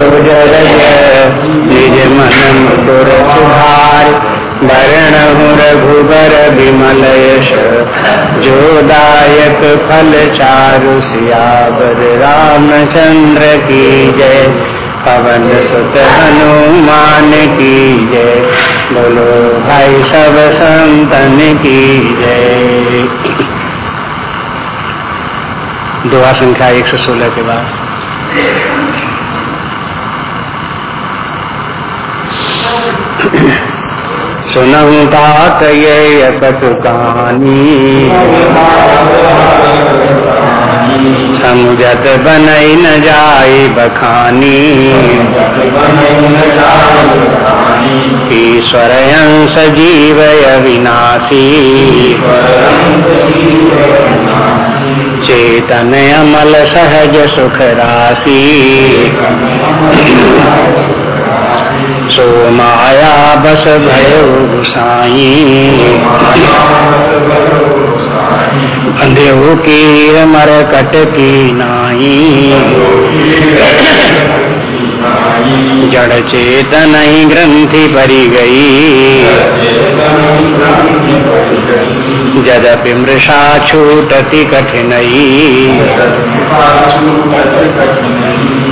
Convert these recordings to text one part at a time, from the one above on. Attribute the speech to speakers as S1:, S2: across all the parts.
S1: वर्ण रघुबर विमल यश जो दायक फल चारु सियावर रामचंद्र की जय। पवन सुत हनुमान की जय। बोलो भाई सब संतन की जय। दुआ संख्या एक सौ सोलह के बाद। सुनहु तात ये कथु कहानी। समुझत बनई न जाय बखानी। ईश्वर अंश जीव अविनाशी। चेतन अमल सहज सुख राशि। सो माया बस भयो गुसाई अंधेव की मर कट की नाई जड़ चेतन ग्रंथि भरी गई। जदपि मृषा छूटति कठिनई।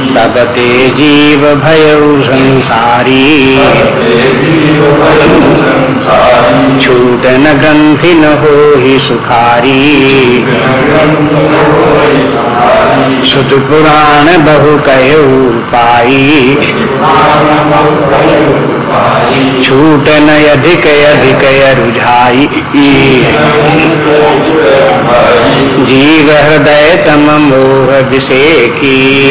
S1: तब ते जीव भय संसारी। छूट न ग्रंथि न हो ही सुखारी सुत पुराण बहु कहो पाई छूट न अधिक अधिक रुझाई। जीव हृदय तम मोह विषेकी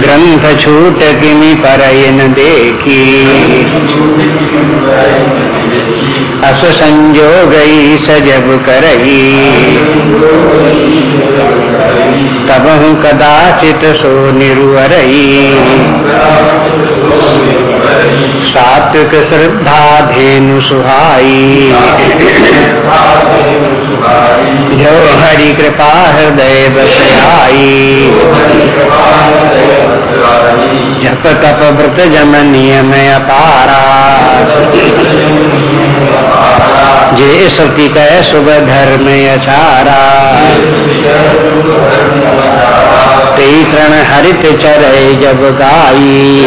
S1: ग्रंथ छूट किमि पर देखी। अस संजोग सजब करही। तब कदाचित सो निरुअरई सात्विक श्रद्धा धेनु सुहाई जो हरि कृपा हृदय बसयाई। जप तप व्रत जम नियम अपारा। जे सती कह शुभ धर्म अचारा तेई तृण हरित चरे जब गाई।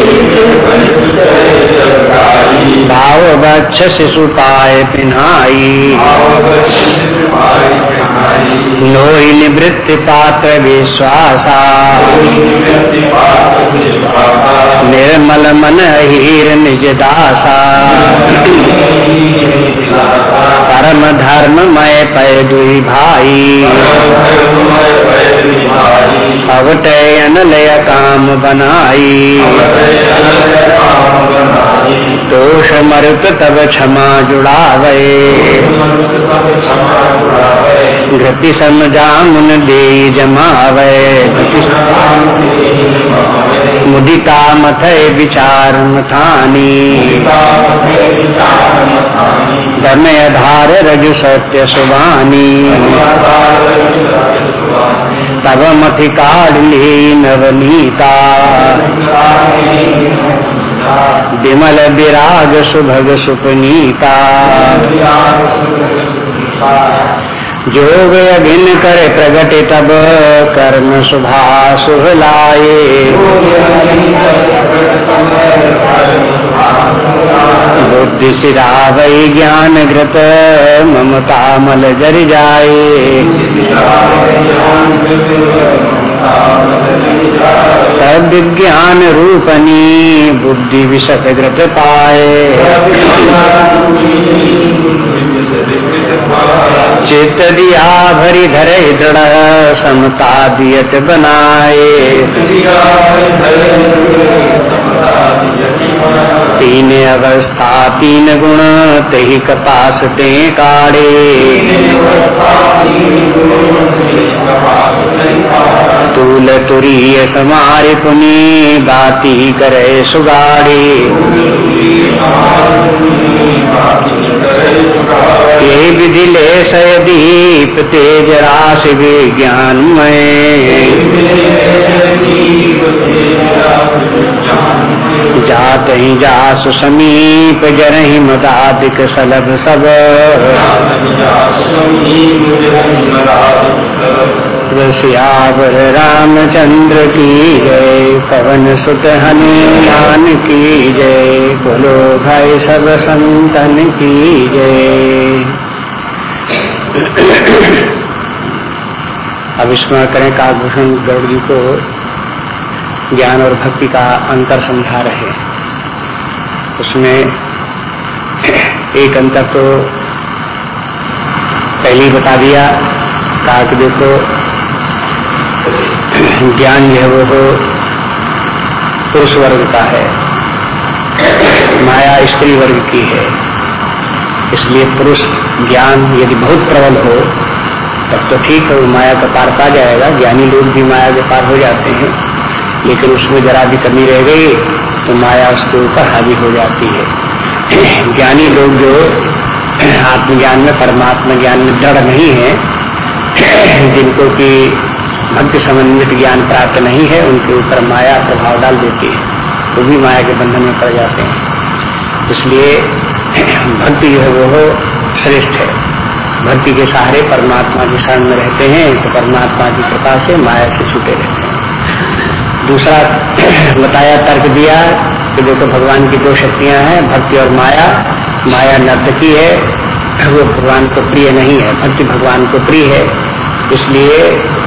S1: भाव बक्ष शिशु पाए पिन्हाई नोई निवृत्ति पात्र विश्वासा। निर्मल मन हीर निज दासा। परम धर्म मय पय दुई भाई। अवटयन लय काम बनाई। दोष मरुत तब क्षमा जुड़ावे। घृति समझामुन दे जमावे मुदिता मथ विचार मथानी। धर्म आधार रजु सत्य सुबानी तब मथि काढ़ी नवनीता विमल विराग सुभग सुपनीता। जोग अभिन कर प्रगट तब कर्म शुभा शुभ लाए बुद्धि सिरावई ज्ञान घृत ममता मल जर जाए विज्ञान रूपनी बुद्धि विशत घृत पाए चित दिया भरी धरे दृढ़ समता दियत बनाए तीन अवस्था, तीन गुण तही कपास ते काड़े तूल तुरीय समारि पुनी, बाती करे सुगाड़ी। यही विधि ले सदीप तेज राशि विज्ञान में जात ही जासु समीप जर ही मदादिक सलभ सब सियावर रामचंद्र की जय। पवन सुत हनुमान की जय। बोलो भाई सब संतन की जय। अब स्मरण करें काकभूषण गौड़ जी को ज्ञान और भक्ति का अंतर समझा रहे उसमें एक अंतर तो पहले ही बता दिया। कहा कि देखो ज्ञान जो है वो तो पुरुष वर्ग का है। माया स्त्री वर्ग की है। इसलिए पुरुष ज्ञान यदि बहुत प्रबल हो, तब तो ठीक है, वो माया का पार पा जाएगा। ज्ञानी लोग भी माया के पार हो जाते हैं। लेकिन उसमें जरा भी कमी रह गई तो माया उसके ऊपर हावी हो जाती है। ज्ञानी लोग जो आत्मज्ञान में परमात्मा ज्ञान में दृढ़ नहीं है, जिनको कि भक्ति संबंधित ज्ञान प्राप्त नहीं है, उनके ऊपर माया प्रभाव डाल देती है वो भी माया के बंधन में पड़ जाते हैं। इसलिए भक्ति जो है वो श्रेष्ठ है। भक्ति के सहारे परमात्मा के शरण में रहते हैं तो परमात्मा की कृपा से माया से छूटे रहते हैं। दूसरा बताया, तर्क दिया कि देखो भगवान की दो शक्तियाँ हैं, भक्ति और माया। माया नर्तकी है, वो भगवान को प्रिय नहीं है, भक्ति भगवान को प्रिय है। इसलिए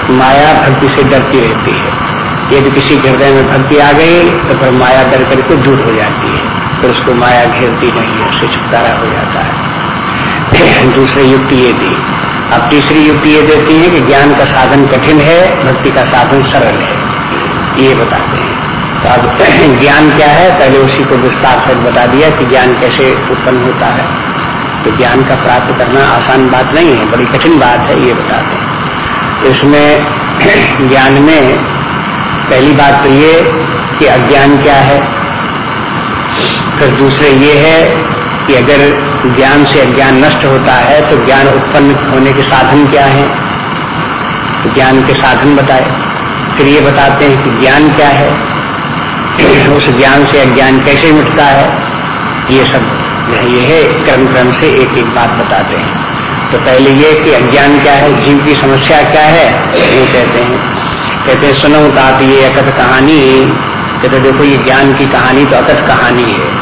S1: माया भक्ति से डरती रहती है। यदि किसी हृदय में भक्ति आ गई तो फिर माया डर करके दूर हो जाती है, फिर उसको माया घेरती नहीं है, उससे छुटकारा हो जाता है। दूसरी युक्ति ये दी अब तीसरी युक्ति ये देती है कि ज्ञान का साधन कठिन है, भक्ति का साधन सरल है। ये बताते हैं। तो अब ज्ञान क्या है? पहले उसी को विस्तार से बता दिया कि ज्ञान कैसे उत्पन्न होता है। तो ज्ञान का प्राप्त करना आसान बात नहीं है, बड़ी कठिन बात है, ये बताते हैं। इसमें ज्ञान में पहली बात तो ये कि अज्ञान क्या है? फिर दूसरे ये है कि अगर ज्ञान से अज्ञान नष्ट होता है तो ज्ञान उत्पन्न होने के साधन क्या है? तो ज्ञान के साधन बताए। फिर ये बताते हैं कि ज्ञान क्या है? उस ज्ञान से अज्ञान कैसे मिटता है? ये सब ये है क्रम क्रम से एक एक बात बताते हैं। तो पहले ये कि अज्ञान क्या है, जीव की समस्या क्या है, ये कहते हैं। कहते हैं, सुनो तात ये अकथ कहानी कहते देखो ये ज्ञान की कहानी तो अकथ कहानी है।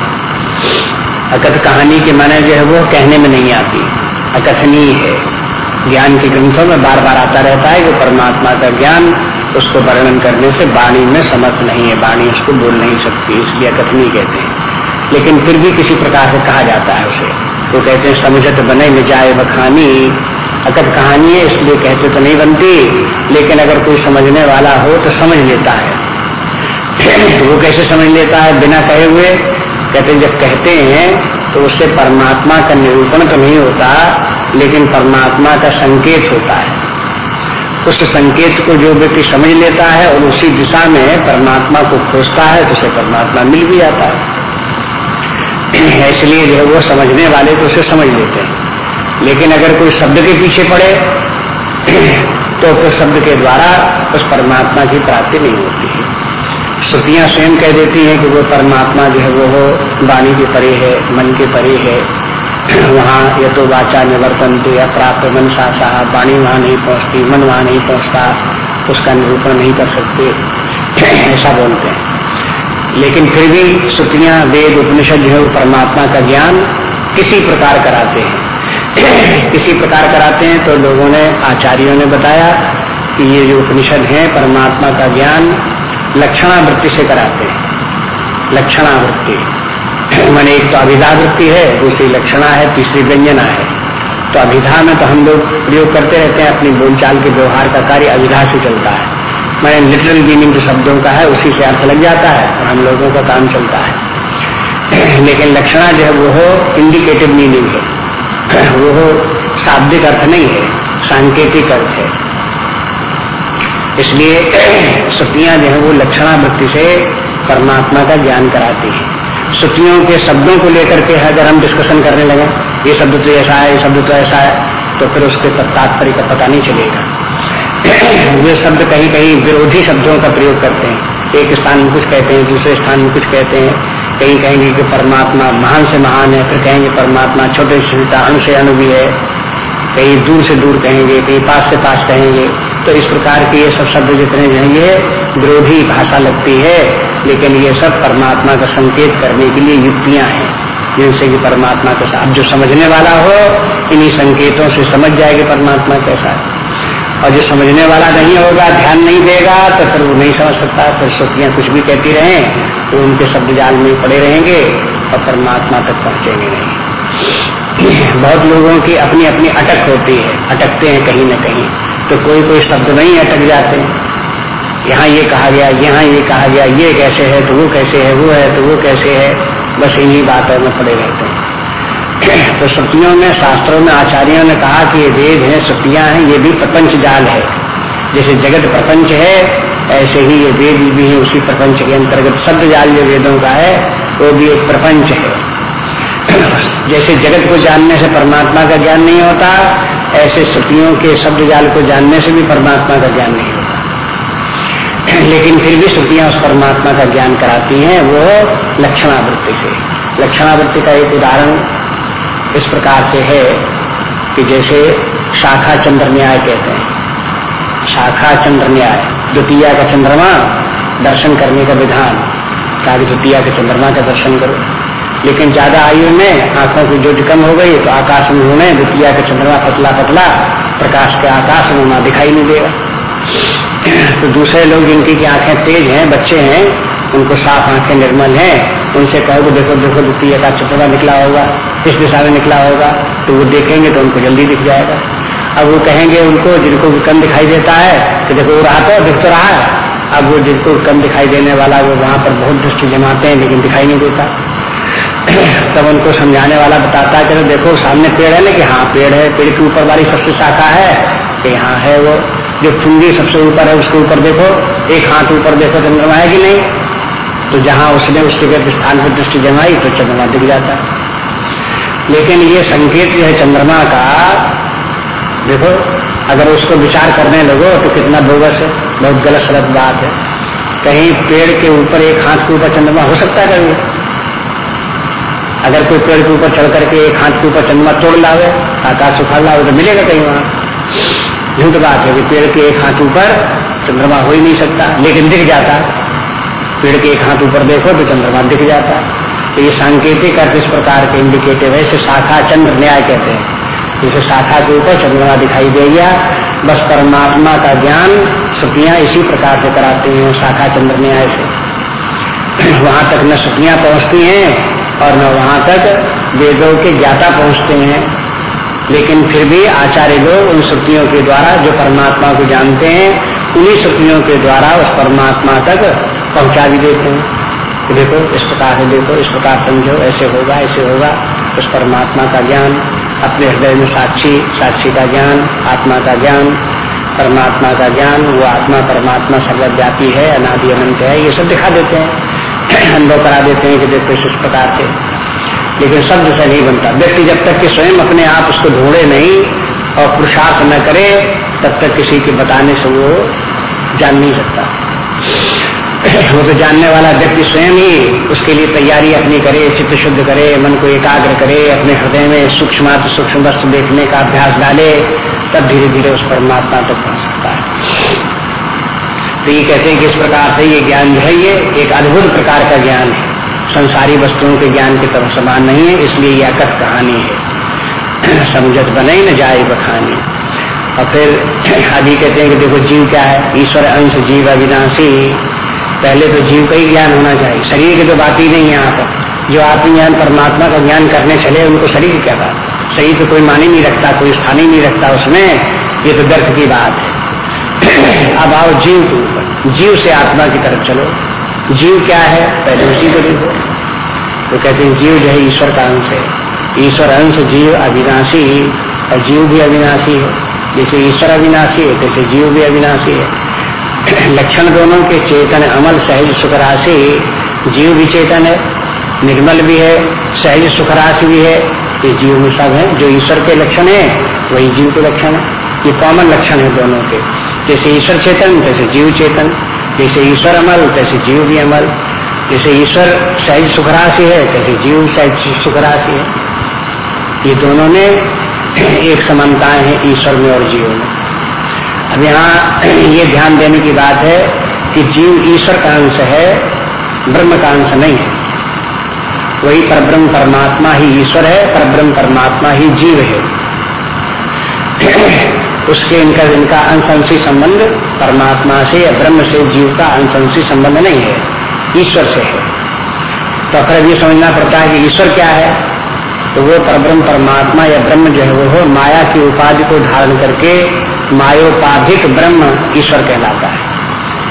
S1: अकथ कहानी के माने जो है वो कहने में नहीं आती। अकथनीय है। ज्ञान के ग्रंथों में बार बार आता रहता है कि परमात्मा का ज्ञान, उसको वर्णन करने से वाणी में समर्थ नहीं है, वाणी उसको बोल नहीं सकती, इसलिए अकथनी कहते हैं। लेकिन फिर भी किसी प्रकार से कहा जाता है उसे। तो कहते हैं, समझत बने में जाए बखानी। अगर कहानी है, इसलिए कहते तो नहीं बनती, लेकिन अगर कोई समझने वाला हो तो समझ लेता है। वो कैसे समझ लेता है? बिना कहे हुए। कहते हैं, जब कहते हैं तो उससे परमात्मा का निरूपण तो नहीं होता, लेकिन परमात्मा का संकेत होता है। उस संकेत को जो व्यक्ति समझ लेता है और उसी दिशा में परमात्मा को खोजता है तो उसे परमात्मा मिल भी जाता है। इसलिए जो है वो समझने वाले तो उसे समझ लेते हैं। लेकिन अगर कोई शब्द के पीछे पड़े तो फिर शब्द के द्वारा उस परमात्मा की प्राप्ति नहीं होती है। श्रुतियाँ स्वयं कह देती हैं कि वो परमात्मा जो है वो वाणी के परे है, मन के परे है। वहाँ ये तो वाचा निवर्तन या प्राप्त मन सा वाणी वहाँ नहीं पहुँचती, मन वहाँ नहीं पहुँचता, उसका निरूपण नहीं कर सकते। ऐसा बोलते हैं। लेकिन फिर भी श्रुतियाँ वेद उपनिषद जो है परमात्मा का ज्ञान किसी प्रकार कराते हैं। किसी प्रकार कराते हैं तो लोगों ने, आचार्यों ने बताया कि ये जो उपनिषद है, परमात्मा का ज्ञान लक्षणावृत्ति से कराते हैं। लक्षणावृत्ति। मैंने एक तो अभिधा वृत्ति है, दूसरी लक्षणा है, तीसरी व्यंजना है। तो अभिधा में तो हम लोग प्रयोग करते रहते हैं, अपनी बोलचाल के व्यवहार का कार्य अभिधा से चलता है। मैंने लिटरल मीनिंग जो शब्दों का है, उसी से अर्थ लग जाता है, और हम लोगों का काम चलता है। लेकिन लक्षणा जो है, वो हो इंडिकेटिव मीनिंग है। वो हो शाब्दिक अर्थ नहीं है, सांकेतिक अर्थ है। इसलिए श्रुतियाँ जो है, वो लक्षणा वृत्ति से परमात्मा का ज्ञान कराती है। श्रुतियों के शब्दों को लेकर के अगर हम डिस्कशन करने लगे, ये शब्द तो ऐसा है, ये शब्द तो ऐसा है तो फिर उसके तात्पर्य का पता नहीं चलेगा। वे शब्द कहीं कहीं विरोधी शब्दों का प्रयोग करते हैं। एक स्थान में कुछ कहते हैं, दूसरे स्थान में कुछ कहते हैं। कहीं कहेंगे कि परमात्मा महान से महान है, फिर कहेंगे परमात्मा छोटे से अणु से अणु भी है। कहीं दूर से दूर कहेंगे, कहीं पास से पास कहेंगे। तो इस प्रकार के ये सब शब्द जितने ये विरोधी भाषा लगती है। लेकिन ये सब परमात्मा का संकेत करने के लिए युक्तियाँ हैं, जिनसे कि परमात्मा के साथ जो समझने वाला हो, इन्हीं संकेतों से समझ जाएगी परमात्मा कैसा है और जो समझने वाला नहीं होगा, ध्यान नहीं देगा तो फिर वो नहीं समझ सकता। फिर श्रुतियाँ कुछ भी कहती रहे तो उनके शब्द जाल में पड़े रहेंगे और परमात्मा तक पहुँचेंगे नहीं। बहुत लोगों की अपनी अपनी अटक होती है। अटकते हैं कहीं ना कहीं। तो कोई कोई शब्द नहीं अटक जाते। यहाँ ये कहा गया, यहाँ ये कहा गया, ये कैसे है तो वो कैसे है, वो है तो वो कैसे है। बस इन्हीं बातों में पड़े रहते हैं। तो श्रुतियों में, शास्त्रों में, आचार्यों ने कहा कि ये वेद है श्रुतियाँ हैं, ये भी प्रपंच जाल है। जैसे जगत प्रपंच है, ऐसे ही ये वेद भी है, उसी प्रपंच के अंतर्गत शब्द जाल जो वेदों का है, वो भी एक प्रपंच है। जैसे जगत को जानने से परमात्मा का ज्ञान नहीं होता, ऐसे श्रुतियों के शब्द जाल को जानने से भी परमात्मा का ज्ञान नहीं होता। लेकिन फिर भी श्रुतियाँ उस परमात्मा का ज्ञान कराती हैं, वो लक्षणावृत्ति से। लक्षणावृत्ति का एक उदाहरण इस प्रकार से है कि जैसे शाखा चंद्र न्याय कहते हैं। शाखा चंद्र न्याय द्वितीय का चंद्रमा दर्शन करने का विधान। कहा द्वितीय के चंद्रमा का दर्शन करो। लेकिन ज़्यादा आयु में आँखों की ज्योति कम हो गई तो आकाश में उन्होंने द्वितीय का चंद्रमा पतला पतला प्रकाश के आकाश में वहाँ दिखाई नहीं देगा। तो दूसरे लोग जिनकी की आँखें तेज हैं, बच्चे हैं उनको साफ़ आँखें निर्मल हैं, उनसे कहो देखो देखो द्वितीय का चंद्रमा निकला होगा, इस दिशा में निकला होगा तो वो देखेंगे तो उनको जल्दी दिख जाएगा। अब वो कहेंगे उनको, जिनको कम दिखाई देता है, कि देखो, वो रहा तो दिख तो रहा है। अब वो जिनको कम दिखाई देने वाला, वो वहाँ पर बहुत दृष्टि जमाते हैं, लेकिन दिखाई नहीं देता। तब उनको समझाने वाला बताता है कि देखो, सामने पेड़ है ना, कि हाँ पेड़ है, पेड़ के ऊपर वाली सबसे शाखा है, कि हाँ है वो। जो फुंगी सबसे ऊपर है, उसके ऊपर देखो, एक हाथ ऊपर देखो चंद्रमा है कि नहीं। तो जहाँ उसने उस जगह स्थान पर दृष्टि जमाई तो चंद्रमा दिख जाता। लेकिन ये संकेत जो है चंद्रमा का, देखो, अगर उसको विचार करने लगो तो कितना बोगस है, बहुत गलत सलत बात है। कहीं पेड़ के ऊपर एक हाथ के ऊपर चंद्रमा हो सकता है कभी? अगर कोई पेड़ के ऊपर चढ़ करके एक हाथ के ऊपर चंद्रमा तोड़ लावे, आकाश उखाड़ लावे तो मिलेगा कहीं वहाँ? झूठ बात है कि पेड़ के एक हाथ ऊपर चंद्रमा हो ही नहीं सकता, लेकिन दिख जाता। पेड़ के एक हाथ ऊपर देखो तो चंद्रमा दिख जाता है। तो ये सांकेतिक अर्थ इस प्रकार के इंडिकेटिव है, इसे शाखा चंद्र न्याय कहते हैं। जैसे शाखा के ऊपर चंद्रमा दिखाई दे गया। बस परमात्मा का ज्ञान श्रुतियाँ इसी प्रकार से कराती हैं, शाखा चंद्र न्याय से। वहाँ तक न श्रुतियाँ पहुँचती हैं और न वहाँ तक वेदों के ज्ञाता पहुँचते हैं। लेकिन फिर भी आचार्य लोग उन श्रुतियों के द्वारा जो परमात्मा को जानते हैं, उन्हीं श्रुतियों के द्वारा उस परमात्मा तक पहुँचा भी देते हैं? कि देखो, इस प्रकार से देखो, इस प्रकार समझो, ऐसे होगा ऐसे होगा। उस परमात्मा का ज्ञान, अपने हृदय में साक्षी साक्षी का ज्ञान, आत्मा का ज्ञान, परमात्मा का ज्ञान, वो आत्मा, परमात्मा सर्वव्यापी है, अनादि अनंत है, ये सब दिखा देते हैं। अनुभव करा देते हैं कि देखो, इस प्रकार से। लेकिन शब्द से नहीं बनता। व्यक्ति जब तक कि स्वयं अपने आप उसको ढूंढे नहीं और पुरुषार्थ न करे, तब तक किसी के बताने से वो जान नहीं सकता। वो तो जानने वाला व्यक्ति स्वयं ही उसके लिए तैयारी अपनी करे, चित्त शुद्ध करे, मन को एकाग्र करे, अपने हृदय में सूक्ष्म सूक्ष्म वस्तु देखने का अभ्यास डाले, तब धीरे धीरे उस परमात्मा तक पहुँच सकता है। तो ये कहते हैं कि इस प्रकार से ये ज्ञान जो है, ये एक अद्भुत प्रकार का ज्ञान है। संसारी वस्तुओं के ज्ञान की तरफ़ समान नहीं है, इसलिए यह अकथ कहानी है। समझत बने न जाए बखानी। और फिर आदि कहते हैं कि देखो जीव क्या है? ईश्वर अंश जीव अविनाशी। पहले तो जीव का ही ज्ञान होना चाहिए। शरीर की तो बात ही नहीं यहाँ पर। जो आत्मज्ञान, परमात्मा का ज्ञान करने चले, उनको शरीर क्या बात शरीर तो कोई मानी नहीं रखता, कोई स्थान ही नहीं रखता उसमें। ये तो दर्द की बात है। अब आओ जीव के ऊपर। जीव से आत्मा की तरफ़ चलो। जीव क्या है? पहले उसी को देखो। तो कहते हैं, जीव जो है ईश्वर का अंश है। ईश्वर अंश जीव अविनाशी और जीव भी अविनाशी है। जैसे ईश्वर अविनाशी है, तैसे जीव भी अविनाशी है। लक्षण दोनों के चेतन अमल, सहज सुख राशि जीव भी चेतन है, निर्मल भी है, सहज सुख राशि भी है। ये जीव में सब है, जो ईश्वर के लक्षण है, वही जीव के लक्षण है। ये कॉमन लक्षण है दोनों के। जैसे ईश्वर चेतन, तैसे जीव चेतन। जैसे ईश्वर अमल, तैसे जीव भी अमल। जैसे ईश्वर सहज सुखराशि है कैसे जीव सहज सुखराशि है। ये दोनों में एक समानताएँ हैं, ईश्वर में और जीव में। अब यहाँ ये ध्यान देने की बात है कि जीव ईश्वर का अंश है, ब्रह्म का अंश नहीं है। वही परब्रह्म परमात्मा ही ईश्वर है, परब्रह्म परमात्मा ही जीव है। उसके इनका इनका अंशंशी संबंध परमात्मा से या ब्रह्म से जीव का अंशंशी संबंध नहीं है, ईश्वर से है। तो फिर ये समझना पड़ता है कि ईश्वर क्या है? तो वो परब्रह्म परमात्मा या ब्रह्म जो है, वो माया की उपाधि को धारण करके मायोपाधिक ब्रह्म ईश्वर कहलाता है।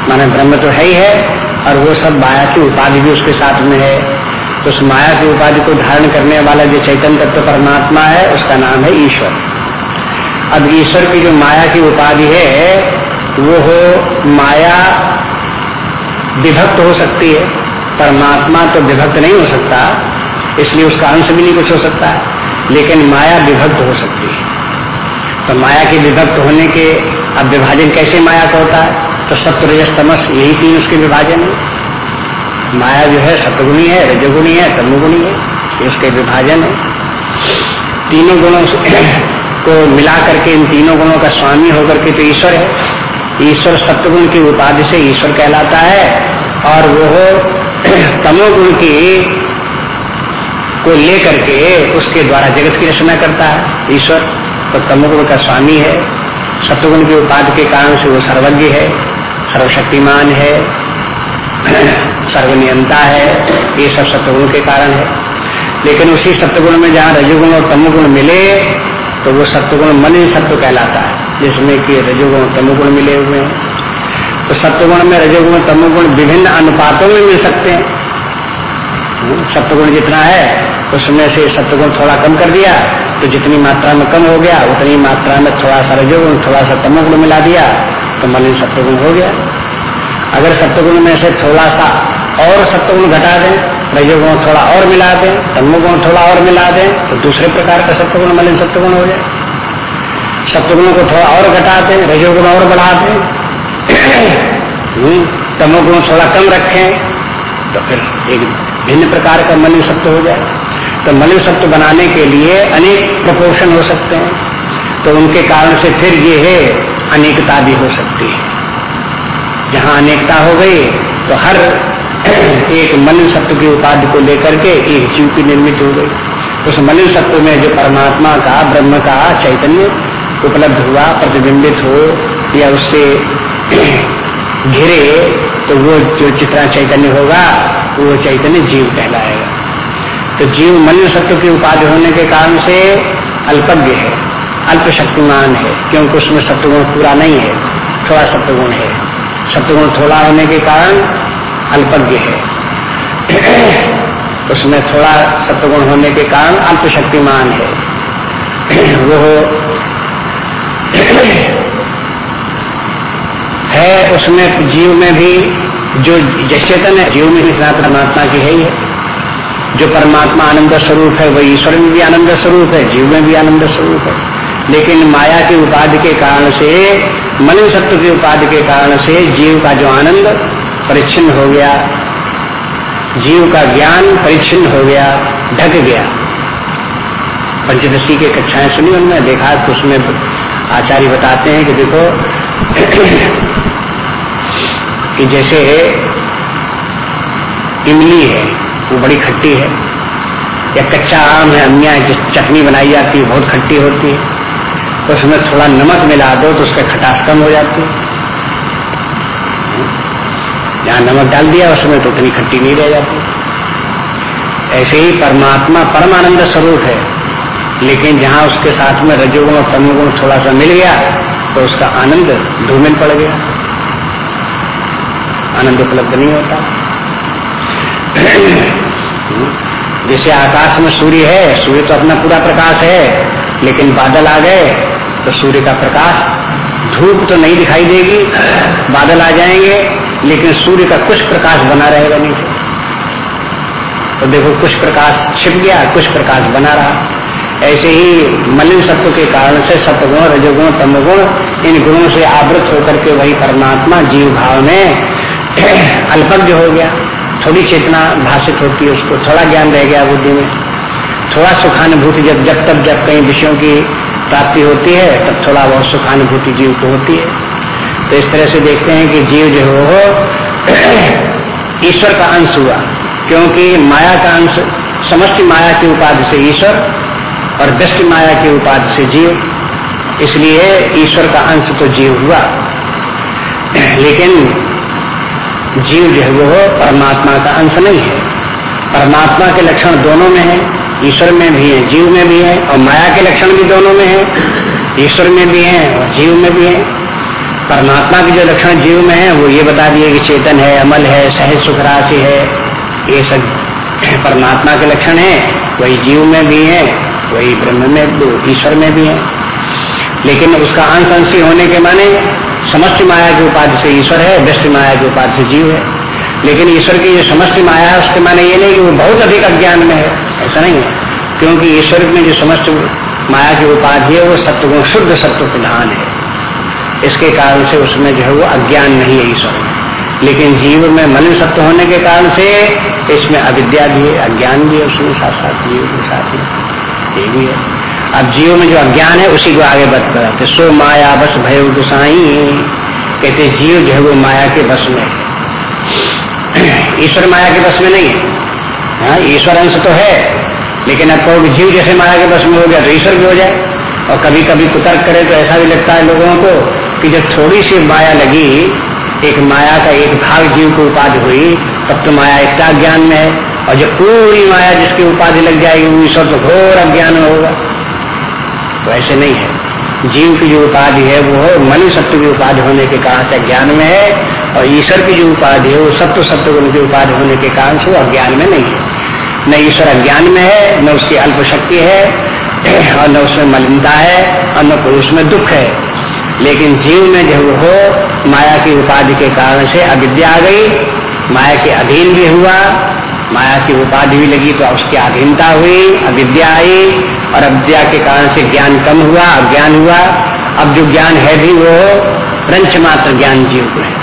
S1: माने ब्रह्म तो है ही है, और वो सब माया की उपाधि भी उसके साथ में है। तो उस माया की उपाधि को धारण करने वाला जो चैतन्य तत्व परमात्मा है, उसका नाम है ईश्वर। अब ईश्वर की जो माया की उपाधि है, वो हो माया विभक्त हो सकती है। परमात्मा तो विभक्त नहीं हो सकता, इसलिए उसका अंश भी नहीं कुछ हो सकता। लेकिन माया विभक्त हो सकती है। तो माया के विभक्त होने के अब विभाजन कैसे माया का होता है? तो सत्य तमस यही तीन उसके विभाजन है। माया जो है सतगुणी है, रजगुणी है तमुगुणी है, ये उसके विभाजन है। तीनों गुणों को मिला करके इन तीनों गुणों का स्वामी होकर के तो ईश्वर है। ईश्वर सत्वगुण की उपाधि से ईश्वर कहलाता है और वो तमोगुण की को लेकर के उसके द्वारा जगत की रचना करता है, ईश्वर। तो तमोगुण का स्वामी है। सत्वगुण के उपाधि के कारण से वो सर्वज्ञ है, सर्वशक्तिमान है सर्वनियंता है, ये सब सत्वगुण के कारण है। लेकिन उसी सत्वगुण में जहाँ रजोगुण और तमोगुण मिले तो वो सत्वगुण मन ही सत्व कहलाता है, जिसमें कि रजोगुण तमोगुण मिले हुए हैं। तो सत्वगुण में रजोगुण तमोगुण विभिन्न अनुपातों में मिल सकते हैं। सत्वगुण जितना है, उसमें से सत्वगुण थोड़ा कम कर दिया तो जितनी मात्रा में कम हो गया उतनी मात्रा में थोड़ा सा रजोगुण थोड़ा सा तमोगुण मिला दिया तो मलिन सत्वगुण हो गया। अगर सत्वगुण में से थोड़ा सा और सत्वगुण घटा दें रजोगुण थोड़ा और मिला दें तमोगुण थोड़ा और मिला दें तो दूसरे प्रकार का सत्वगुण मलिन सत्वगुण हो जाए सत्वगुण को थोड़ा और घटा दें रजोगुण और बढ़ा दें हम्म, तमोगुण थोड़ा कम रखें तो फिर एक भिन्न प्रकार का मलिन सत्व हो जाए। तो मलिन सत्व बनाने के लिए अनेक प्रपोर्शन हो सकते हैं। तो उनके कारण से फिर ये है, अनेकता भी हो सकती है। जहाँ अनेकता हो गई तो हर एक मलिन सत्व की उपाधि को लेकर के एक जीव की निर्मित हो गई। उस मलिन सत्व में जो परमात्मा का, ब्रह्म का चैतन्य उपलब्ध हुआ, प्रतिबिंबित हो, या उससे घिरे तो वो जो चित्रा चैतन्य होगा, वो चैतन्य जीव कहलाएगा। तो जीव मनु सत्व की उपाधि होने के कारण से अल्पज्ञ है अल्प शक्तिमान है, क्योंकि उसमें सत्वगुण पूरा नहीं है, थोड़ा सत्वगुण है। सत्वगुण थोड़ा होने के कारण अल्पज्ञ है। उसमें थोड़ा सत्वगुण होने के कारण अल्प शक्तिमान है। वो है, उसमें जीव में भी जो चेतन है, जीव में भी परमात्मा की है ही है। जो परमात्मा आनंद स्वरूप है, वही ईश्वर में भी आनंद स्वरूप है, जीव में भी आनंद स्वरूप है। लेकिन माया की उपाधि के कारण से मन सत्व की उपाधि के कारण से जीव का जो आनंद परिच्छिन्न हो गया, जीव का ज्ञान परिच्छिन्न हो गया, ढक गया। पंचदशी की कक्षाएँ सुनी उनने देखा तो उसमें आचार्य बताते हैं कि देखो, कि जैसे इमली है। वो बड़ी खट्टी है। या कच्चा आम है अमिया जिस चटनी बनाई जाती है, बहुत खट्टी होती है। तो उसमें थोड़ा नमक मिला दो तो उसका खटास कम हो जाती है। जहाँ नमक डाल दिया, उसमें तो उतनी खट्टी नहीं रह जाती। ऐसे ही परमात्मा परमानंद स्वरूप है। लेकिन जहाँ उसके साथ में रजोगुण और तमोगुण थोड़ा सा मिल गया तो उसका आनंद धूमिल पड़ गया। आनंद उपलब्ध नहीं होता। जैसे आकाश में सूर्य है, सूर्य तो अपना पूरा प्रकाश है, लेकिन बादल आ गए तो सूर्य का प्रकाश धूप तो नहीं दिखाई देगी, बादल आ जाएँगे, लेकिन सूर्य का कुछ प्रकाश बना रहेगा नीचे तो देखो, कुछ प्रकाश छिप गया, कुछ प्रकाश बना रहा। ऐसे ही मलिन सत्व के कारण से सतगुण, रजोगुण, तमगुण, इन गुणों से आवृत होकर के वही परमात्मा जीव भाव में अल्पज्ञ हो गया। थोड़ी चेतना भाषित होती है, उसको थोड़ा ज्ञान रह गया बुद्धि में। थोड़ा सुखानुभूति जब जब तब जब कई विषयों की प्राप्ति होती है, तब थोड़ा बहुत सुखानुभूति जीव को होती है। तो इस तरह से देखते हैं कि जीव जो हो ईश्वर का अंश हुआ, क्योंकि माया का अंश, समस्त माया की उपाधि से ईश्वर और दृष्टि माया की उपाधि से जीव। इसलिए ईश्वर का अंश तो जीव हुआ। लेकिन जीव जो है वो परमात्मा का अंश नहीं है। परमात्मा के लक्षण दोनों में है, ईश्वर में भी है, जीव में भी है, और माया के लक्षण भी दोनों में है, ईश्वर में भी है और जीव में भी है। परमात्मा के जो लक्षण जीव में है, वो ये बता दिए कि चेतन है, अमल है, सहज सुख राशि है, ये सब परमात्मा के लक्षण है, वही जीव में भी है, वही ब्रह्म में, ईश्वर में भी है। लेकिन उसका अंश अंशी होने के माने समस्त माया की उपाधि से ईश्वर है दृष्टि माया की उपाधि से जीव है। लेकिन ईश्वर की जो समस्त माया है, उसके माने ये नहीं कि वो बहुत अधिक अज्ञान में है। ऐसा नहीं है। क्योंकि ईश्वर में जो समस्त माया की उपाधि है, वो सत्य शुद्ध सत्य प्रधान है। इसके कारण से उसमें जो है, वो अज्ञान नहीं है ईश्वर में। लेकिन जीव में मन सत्य होने के कारण से इसमें अविद्या भी है, अज्ञान भी है, उसमें साथ साथ जीव के साथ ही। ये भी है। अब जीव में जो अज्ञान है, उसी को आगे बढ़ कराते सो माया बस भय गुसाई कहते जीव जो है वो माया के बस में ईश्वर माया के बस में नहीं है। हाँ ईश्वर अंश तो है, लेकिन अब कहो जीव जैसे माया के बस में हो गया तो ईश्वर भी हो जाए। और कभी कभी कुतर्क करे तो ऐसा भी लगता है लोगों को कि जब थोड़ी सी माया लगी, एक माया का एक भाग जीव को उपाधि हुई, तब तो माया इतना ज्ञान में है। और जब पूरी माया जिसकी उपाधि लग जाएगी, वो ईश्वर तो घोर अज्ञान में होगा। तो ऐसे नहीं है। जीव की जो उपाधि है, वो है मनी सत्य की उपाधि होने के कारण से ज्ञान में है और ईश्वर की जो उपाधि है, वो सत्य सत्य गुण की उपाधि होने के कारण से वो अज्ञान में नहीं है। न ईश्वर अज्ञान में है, न उसकी अल्प शक्ति है और न उसमें मलिनता है और न कोई उसमें दुख है। लेकिन जीव में जब हो माया की उपाधि के कारण से अविद्या आ गई, माया के अधीन भी हुआ, माया की उपाधि भी लगी तो उसकी अधीनता हुई, अविद्या आई और अविद्या के कारण से ज्ञान कम हुआ, अज्ञान हुआ। अब जो ज्ञान है भी वो प्रंच मात्र ज्ञान जीव को है।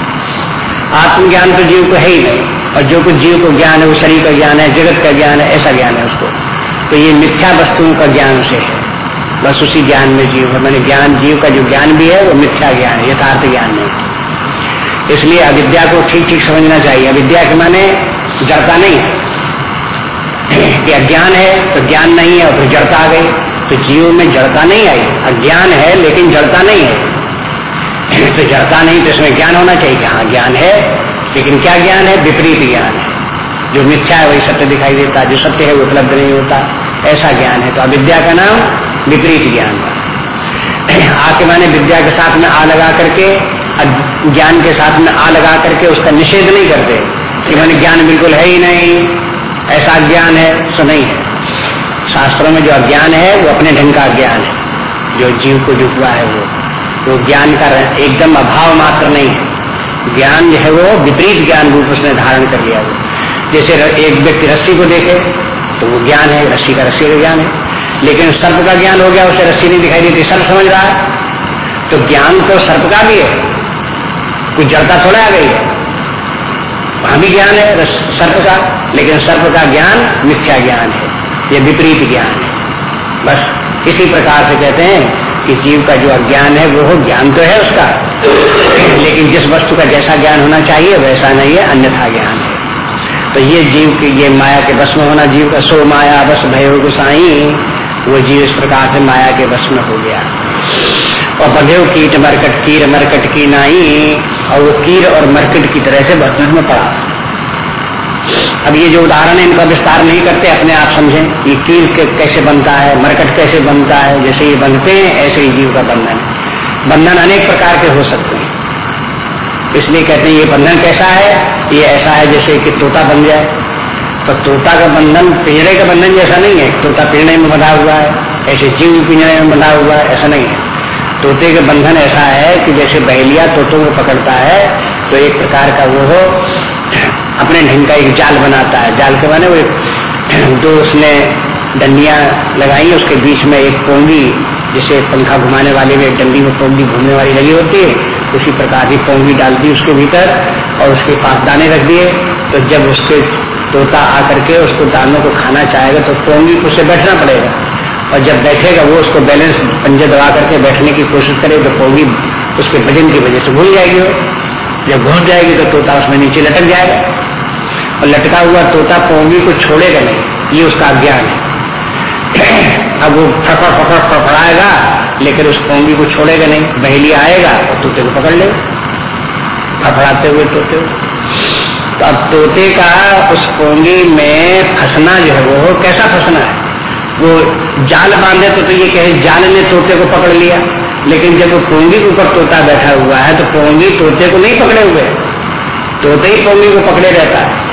S1: आत्मज्ञान तो जीव को है ही नहीं, और जो कुछ जीव को ज्ञान है, वो शरीर का ज्ञान है, जगत का ज्ञान है, ऐसा ज्ञान है उसको। तो ये मिथ्या वस्तुओं का ज्ञान से है। बस उसी ज्ञान में जीव है। मैंने ज्ञान, जीव का जो ज्ञान भी है, वो मिथ्या ज्ञान है, यथार्थ ज्ञान नहीं। इसलिए अविद्या को ठीक ठीक समझना चाहिए। अविद्या के माने जड़ता नहीं है। कि अज्ञान है तो ज्ञान नहीं है और फिर जड़ता आ गई। तो जीव में जड़ता नहीं आई। अज्ञान है, लेकिन जड़ता नहीं है। तो जड़ता नहीं तो इसमें ज्ञान होना चाहिए हाँ ज्ञान है, लेकिन क्या ज्ञान है? विपरीत ज्ञान है। जो मिथ्या है, वही सत्य दिखाई देता। जो सत्य है, वो उपलब्ध नहीं होता। ऐसा ज्ञान है। तो अविद्या का नाम विपरीत ज्ञान आके माने विद्या के साथ में आ लगा करके ज्ञान के साथ में आ लगा करके उसका निषेध नहीं करते। कि मैंने ज्ञान बिल्कुल है ही नहीं। ऐसा ज्ञान है सो नहीं है। शास्त्रों में जो अज्ञान है, वो अपने ढंग का ज्ञान है। जो जीव को जो हुआ है वो। वो ज्ञान का एकदम अभाव मात्र नहीं है। ज्ञान जो है वो विपरीत ज्ञान रूप उसने धारण कर लिया वो जैसे एक व्यक्ति रस्सी को देखे तो वो ज्ञान है, रस्सी का रस्सी का ज्ञान है। लेकिन सर्प का ज्ञान हो गया, उसे रस्सी नहीं दिखाई देती। सर्प समझ रहा है? तो ज्ञान तो सर्प का भी है। कुछ जड़ता थोड़ा आ गई है। वहाँ भी ज्ञान है सर्प का, लेकिन सर्प का ज्ञान मिथ्या ज्ञान है। ये विपरीत ज्ञान है। बस इसी प्रकार से कहते हैं कि जीव का जो अज्ञान है, वो ज्ञान तो है उसका। लेकिन जिस वस्तु का जैसा ज्ञान होना चाहिए, वैसा नहीं है, अन्यथा ज्ञान है। तो ये जीव की, ये माया के बस में होना, जीव का सो माया बस भय गुसाई, वो जीव इस प्रकार से माया के बस में हो गया। और बधेव कीट, मरकट कीर, मरकट की नाई और वो कीर और मरकट की तरह से बंधन में पड़ा। अब ये जो उदाहरण है, इनका विस्तार नहीं करते, अपने आप समझें, ये कीर के कैसे बनता है, मरकट कैसे बनता है, जैसे ये बनते हैं, ऐसे ही जीव का बंधन बंधन अनेक प्रकार के हो सकते हैं। इसलिए कहते हैं, ये बंधन कैसा है? ये ऐसा है जैसे कि तोता बन जाए। तो तोता का बंधन पिंजरे का बंधन जैसा नहीं है, तोता पिंजरे में बंधा हुआ है, ऐसे जीव पिंजरे में बंधा हुआ है, ऐसा नहीं है। तोते के बंधन ऐसा है कि जैसे बहेलिया तोतों को पकड़ता है तो एक प्रकार का वो हो, अपने ढंग का एक जाल बनाता है। जाल के माने वो दो उसने डंडिया लगाई, उसके बीच में एक पोंगी, जिसे पंखा घुमाने वाले में डंडी में पोंगी घूमने वाली लगी होती है, उसी प्रकार की पोंगी डाल दी उसके भीतर और उसके पास दाने रख दिए। तो जब उसके तोता आकर के उसको दानों को खाना चाहेगा तो पोंगी को उसे बैठना पड़ेगा। और जब बैठेगा वो उसको बैलेंस पंजे दबा करके बैठने की कोशिश करे तो पोंगी उसके वज़न की वजह से भूल जाएगी जब घुस जाएगी तो तोता उसमें नीचे लटक जाएगा। और लटका हुआ तोता पोंगी को छोड़ेगा नहीं, ये उसका अज्ञान है। अब वो फफड़ फफड़, फफड़ाएगा, लेकिन उस पोंगी को छोड़ेगा नहीं। बहेली आएगा, और तोते को पकड़ लेगा फफड़ाते हुए तोते तो अब तोते का उस पोंगी में फंसना जो है, वो कैसा फंसना है? वो जाल बांधे तो, तो ये कहे जाल ने तोते को पकड़ लिया। लेकिन जब वो पोंगी के ऊपर तोता बैठा हुआ है तो पोंगी तोते को नहीं पकड़े हुए। तोते ही पोंगी को पकड़े रहता है।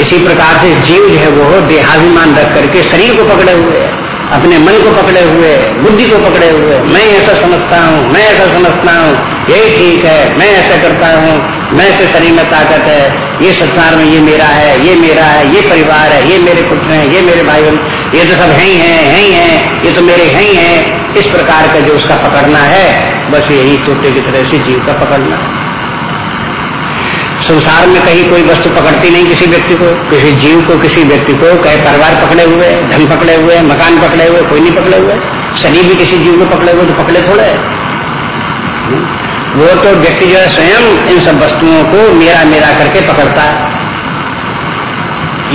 S1: इसी प्रकार से जीव जो है वो देहाभिमान रख करके शरीर को पकड़े हुए है अपने मन को पकड़े हुए बुद्धि को पकड़े हुए मैं ऐसा समझता हूँ मैं ऐसा समझता हूँ यही ठीक है मैं ऐसा करता हूँ मैं ऐसे शरीर में ताकत है ये संसार में ये मेरा है, ये मेरा है, ये परिवार है, ये मेरे पुत्र हैं, ये मेरे भाई ये तो सब है ही है है ही है, ये तो मेरे है ही है। इस प्रकार का जो उसका पकड़ना है, बस यही तोते की तरह से जीव का पकड़ना। संसार में कहीं कोई वस्तु पकड़ती नहीं किसी व्यक्ति को, किसी जीव को, किसी व्यक्ति को, कहे परिवार पकड़े हुए, धन पकड़े हुए, मकान पकड़े हुए, कोई नहीं पकड़े हुए। शरीर भी किसी जीव में पकड़े हुए तो पकड़े थोड़े। वो तो व्यक्ति जो है स्वयं इन सब वस्तुओं को मेरा मेरा करके पकड़ता है।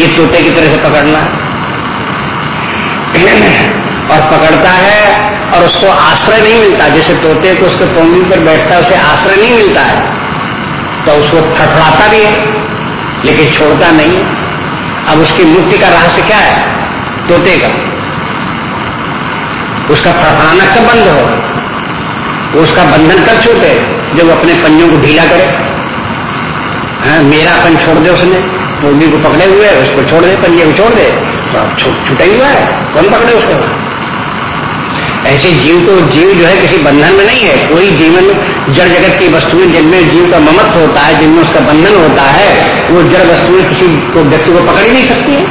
S1: ये तोते की तरह से पकड़ना। और पकड़ता है और उसको आश्रय नहीं मिलता। जैसे तोते को उसके पोंगी पर बैठता है, उसे आश्रय नहीं मिलता है। तो उसको फड़फड़ाता भी है, लेकिन छोड़ता नहीं अब उसकी मुक्ति का रहस्य क्या है? तोते का। उसका फड़फड़ाना कब बंद हो वो उसका बंधन कब छूटे जब अपने पंजों को ढीला करे। हाँ, मेरा पन छोड़ दे उसने मुर्गी को पकड़े हुए है उसको छोड़ दे पंजे को छोड़ दे। तो अब छूटा ही हुआ है कौन पकड़े उसको? ऐसे जीव तो जीव जो है किसी बंधन में नहीं है कोई जीवन जड़ जगत की वस्तुएँ जिनमें जीव का ममत्व होता है जिनमें उसका बंधन होता है वो जड़ वस्तुएँ किसी को व्यक्ति को पकड़ ही नहीं सकती है।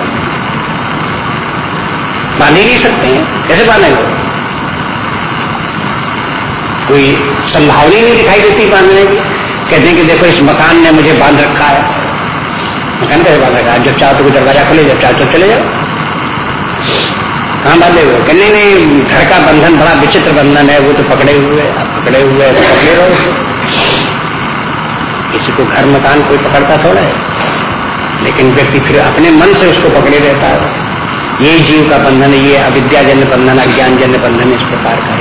S1: बाँध ही नहीं सकते हैं कैसे बांधेंगे? कोई संभावना नहीं दिखाई देती बांधने की। कहते हैं कि देखो, इस मकान ने मुझे बाँध रखा है। मकान कैसे बाँध रखा है? जब चाहो तो दरवाज़ा खुले, जब चाहो तो चले जाओ। कहाँ बांधे हुए? कहने नहीं, घर का बंधन बड़ा विचित्र बंधन है, वो तो पकड़े हुए पकड़े हुए तो पकड़े रहो किसी को घर मकान कोई पकड़ता थोड़ा है। लेकिन व्यक्ति फिर अपने मन से उसको पकड़े रहता है। यही जीव का बंधन है ये अविद्याजन्य बंधन अज्ञान जन्य बंधन इस प्रकार का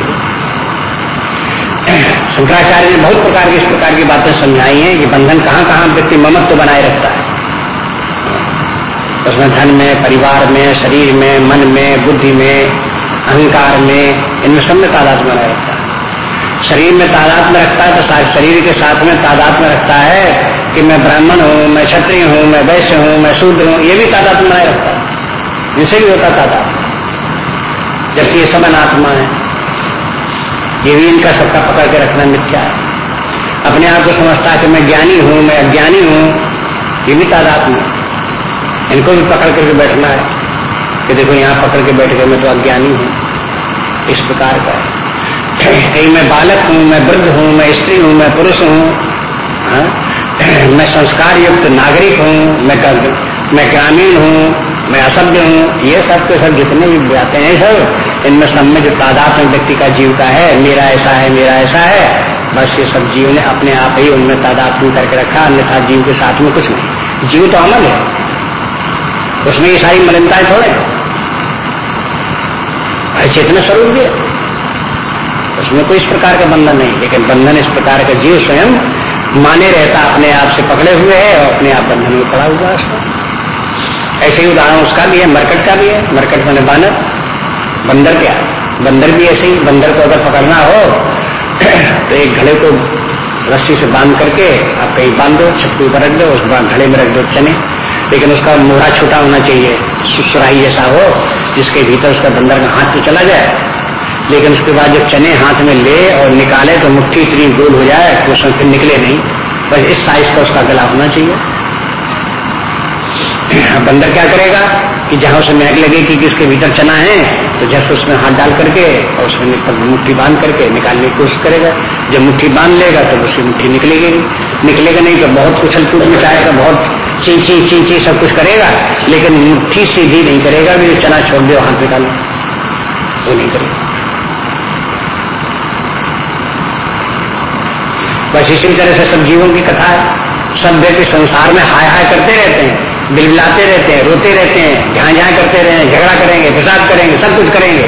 S1: शंकराचार्य ने बहुत प्रकार की इस प्रकार की बातें समझाई हैं कि बंधन कहाँ कहाँ व्यक्ति ममत्व बनाए रखता है। उसमें धन में, परिवार में, शरीर में, मन में, बुद्धि में, अहंकार में, इनमें सब में तादाद में रखता है। शरीर में तादाद में रखता है तो शरीर के साथ में तादाद में रखता है कि मैं ब्राह्मण हूँ, मैं क्षत्रिय हूँ, मैं वैश्य हूँ, मैं शूद्र हूँ, ये भी तादाद में रखता है। इनसे भी होता तादाद। जबकि ये समन आत्मा है। ये भी इनका सबका पकड़ के रखना मिथ्या है। अपने आप को समझता है कि मैं ज्ञानी हूँ, मैं अज्ञानी हूँ, ये भी तादाद में। इनको भी पकड़ करके बैठना है कि देखो यहाँ पकड़ के बैठ गए मैं तो अज्ञानी हूँ। इस प्रकार का है। कहीं मैं बालक हूँ, मैं वृद्ध हूँ, मैं स्त्री हूँ, मैं पुरुष हूँ हाँ? मैं संस्कार युक्त नागरिक हूँ, मैं मैं ग्रामीण हूँ, मैं असभ्य हूँ, ये सब के सब जितने भी जाते हैं सब इनमें सब में जो तादाद में व्यक्ति का जीव का है, मेरा ऐसा है, मेरा ऐसा है, बस ये सब जीव ने अपने आप ही उनमें तादाद करके रखा, अन्यथा जीव के साथ में कुछ नहीं। जीव तो अमल है। उसमें ये सारी मलिनताएँ थोड़े चेतना स्वरूप भी उसमें कोई इस प्रकार का बंधन नहीं, लेकिन बंधन इस प्रकार का जीव स्वयं माने रहता, अपने आप से पकड़े हुए है और अपने आप बंधन में पड़ा हुआ उसका। ऐसे ही उदाहरण उसका भी है, मरकट का भी है। मरकट मैंने बानर। बंदर क्या? बंदर भी ऐसे ही, बंदर को अगर पकड़ना हो तो एक घड़े को रस्सी से बाँध करके आप कहीं बाँध दो छत के ऊपर रख दो, उस घड़े में रख दो चने। लेकिन उसका मोहरा छोटा होना चाहिए सुराई जैसा हो, जिसके भीतर उसका बंदर का हाथ तो चला जाए। लेकिन उसके बाद जब चने हाथ में ले और निकाले तो मुट्ठी इतनी गोल हो जाए तो उसमें फिर निकले नहीं। बस इस साइज़ का उसका गला होना चाहिए। बंदर क्या करेगा कि जहाँ उसे महक लगे कि किसके भीतर चना है तो जैसे उसमें हाथ डाल करके और उसमें मुट्ठी बाँध करके निकालने की कोशिश करेगा। जब मुट्ठी बाँध लेगा तो उसी मुट्ठी निकलेगी निकलेगा नहीं तो बहुत उछल कूद मिटाएगा बहुत ची ची ची ची सब कुछ करेगा, लेकिन मुट्ठी सीधी नहीं करेगा, भी चना छोड़ दो हाथ निकालो वो नहीं करेगा। बस इसी तरह से सब जीवों की कथा है। सब व्यक्ति संसार में हाय हाय करते रहते हैं। बिलबिलाते रहते हैं, रोते रहते हैं जहाँ जहाँ करते रहे, झगड़ा करेंगे, फसाद करेंगे, सब कुछ करेंगे।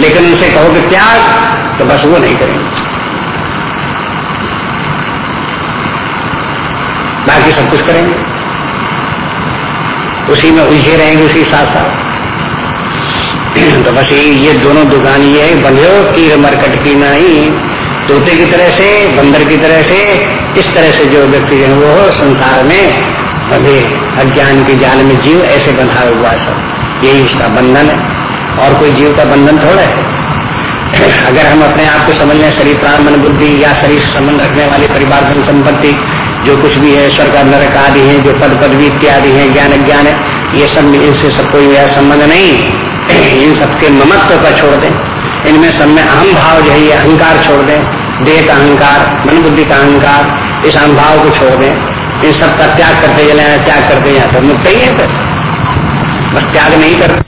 S1: लेकिन उनसे कहो कि त्याग तो बस वो नहीं करेंगे। बाकी सब कुछ करेंगे। उसी में उलझे रहेंगे उसी साथ साथ तो बस ये ये दोनों दुकान ये है, बंधो कीर मरकट की नहीं तोते की तरह से, बंदर की तरह से, इस तरह से जो व्यक्ति है वो संसार में अभी अज्ञान के जाल में जीव ऐसे बंधा हुआ सब। यही उसका बंधन है। और कोई जीव का बंधन थोड़ा है? अगर हम अपने आप को समझ लें शरीर, प्राण, मन, बुद्धि या शरीर संबंध रखने वाली परिवार धन संपत्ति, जो कुछ भी है, स्वर्ग, नरक आदि है, जो पद, पदवी इत्यादि है, ज्ञान ज्ञान है, ये सब इनसे सब कोई संबंध नहीं। इन सबके ममत्व का छोड़ दें। इनमें सब में अहम भाव जो है, ये अहंकार छोड़ दें। देह का अहंकार, मन बुद्धि का अहंकार, इस अहमभाव को छोड़ दें। इन सब का त्याग करते चले त्याग करते हैं। तो मुक्त ही है बस त्याग नहीं करते।